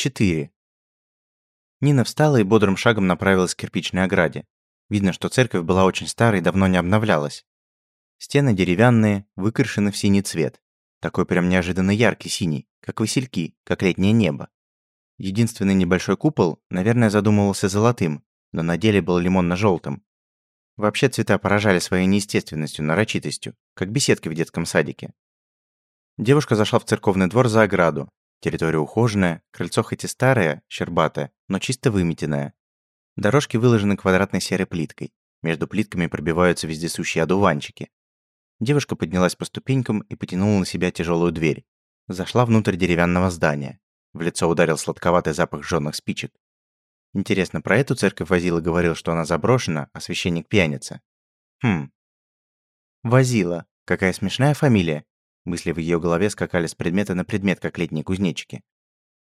4. Нина встала и бодрым шагом направилась к кирпичной ограде. Видно, что церковь была очень старой и давно не обновлялась. Стены деревянные, выкрашены в синий цвет. Такой прям неожиданно яркий синий, как васильки, как летнее небо. Единственный небольшой купол, наверное, задумывался золотым, но на деле был лимонно-желтым. Вообще цвета поражали своей неестественностью, нарочитостью, как беседки в детском садике. Девушка зашла в церковный двор за ограду. Территория ухоженная, крыльцо хоть и старое, щербатое, но чисто выметенное. Дорожки выложены квадратной серой плиткой. Между плитками пробиваются вездесущие одуванчики. Девушка поднялась по ступенькам и потянула на себя тяжелую дверь. Зашла внутрь деревянного здания. В лицо ударил сладковатый запах жжёных спичек. Интересно, про эту церковь Возила говорил, что она заброшена, а священник пьяница. Хм. Возила. Какая смешная фамилия. Мысли в ее голове скакали с предмета на предмет, как летние кузнечики.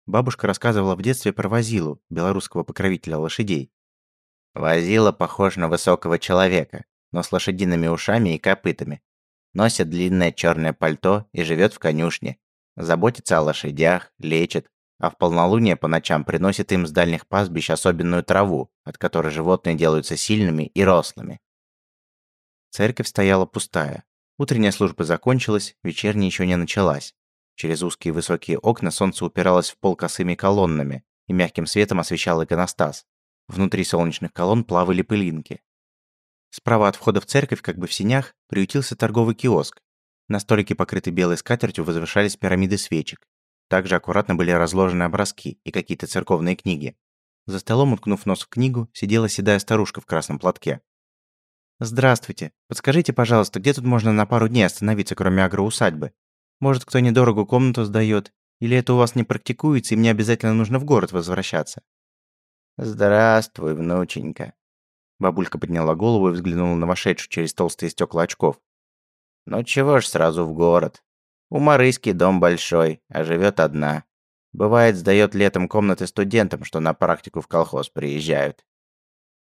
Бабушка рассказывала в детстве про Возилу, белорусского покровителя лошадей. Возила похож на высокого человека, но с лошадиными ушами и копытами. Носит длинное черное пальто и живет в конюшне. Заботится о лошадях, лечит, а в полнолуние по ночам приносит им с дальних пастбищ особенную траву, от которой животные делаются сильными и рослыми. Церковь стояла пустая. Утренняя служба закончилась, вечерняя еще не началась. Через узкие высокие окна солнце упиралось в пол косыми колоннами и мягким светом освещало иконостас. Внутри солнечных колонн плавали пылинки. Справа от входа в церковь, как бы в синях, приютился торговый киоск. На столике, покрытой белой скатертью, возвышались пирамиды свечек. Также аккуратно были разложены образки и какие-то церковные книги. За столом, уткнув нос в книгу, сидела седая старушка в красном платке. «Здравствуйте. Подскажите, пожалуйста, где тут можно на пару дней остановиться, кроме агроусадьбы? Может, кто недорого комнату сдаёт? Или это у вас не практикуется, и мне обязательно нужно в город возвращаться?» «Здравствуй, внученька», Бабулька подняла голову и взглянула на вошедшую через толстые стекла очков. «Ну чего ж сразу в город? У Марыськи дом большой, а живет одна. Бывает, сдает летом комнаты студентам, что на практику в колхоз приезжают».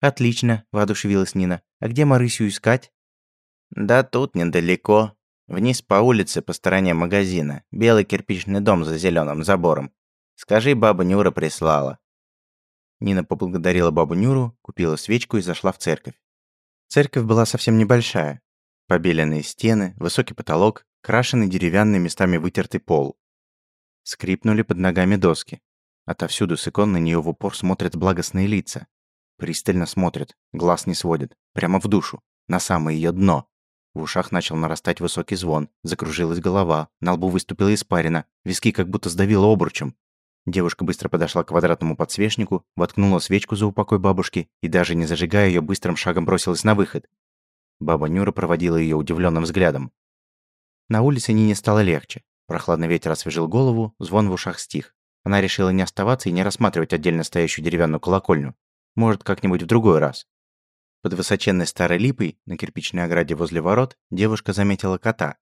«Отлично», – воодушевилась Нина. «А где Марысю искать?» «Да тут недалеко. Вниз по улице, по стороне магазина. Белый кирпичный дом за зеленым забором. Скажи, баба Нюра прислала. Нина поблагодарила бабу Нюру, купила свечку и зашла в церковь. Церковь была совсем небольшая. Побеленные стены, высокий потолок, крашеный деревянный местами вытертый пол. Скрипнули под ногами доски. Отовсюду с икон на нее в упор смотрят благостные лица. Пристально смотрят, глаз не сводят, прямо в душу, на самое ее дно. В ушах начал нарастать высокий звон, закружилась голова, на лбу выступила испарина, виски как будто сдавило обручем, Девушка быстро подошла к квадратному подсвечнику, воткнула свечку за упокой бабушки и даже не зажигая ее быстрым шагом бросилась на выход. Баба Нюра проводила ее удивленным взглядом. На улице Нине стало легче. Прохладный ветер освежил голову, звон в ушах стих. Она решила не оставаться и не рассматривать отдельно стоящую деревянную колокольню. Может, как-нибудь в другой раз. Под высоченной старой липой, на кирпичной ограде возле ворот, девушка заметила кота.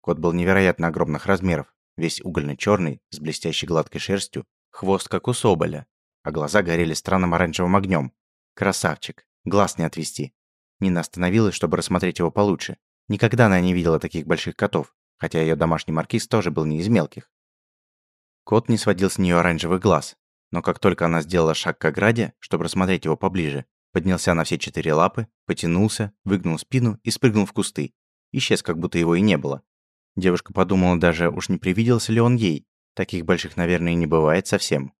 Кот был невероятно огромных размеров, весь угольно-черный, с блестящей гладкой шерстью, хвост как у соболя, а глаза горели странным оранжевым огнем. Красавчик, глаз не отвести. Нина остановилась, чтобы рассмотреть его получше. Никогда она не видела таких больших котов, хотя ее домашний маркиз тоже был не из мелких. Кот не сводил с нее оранжевый глаз, но как только она сделала шаг к ограде, чтобы рассмотреть его поближе, поднялся на все четыре лапы, потянулся, выгнул спину и спрыгнул в кусты. Исчез, как будто его и не было. Девушка подумала даже, уж не привиделся ли он ей. Таких больших, наверное, не бывает совсем.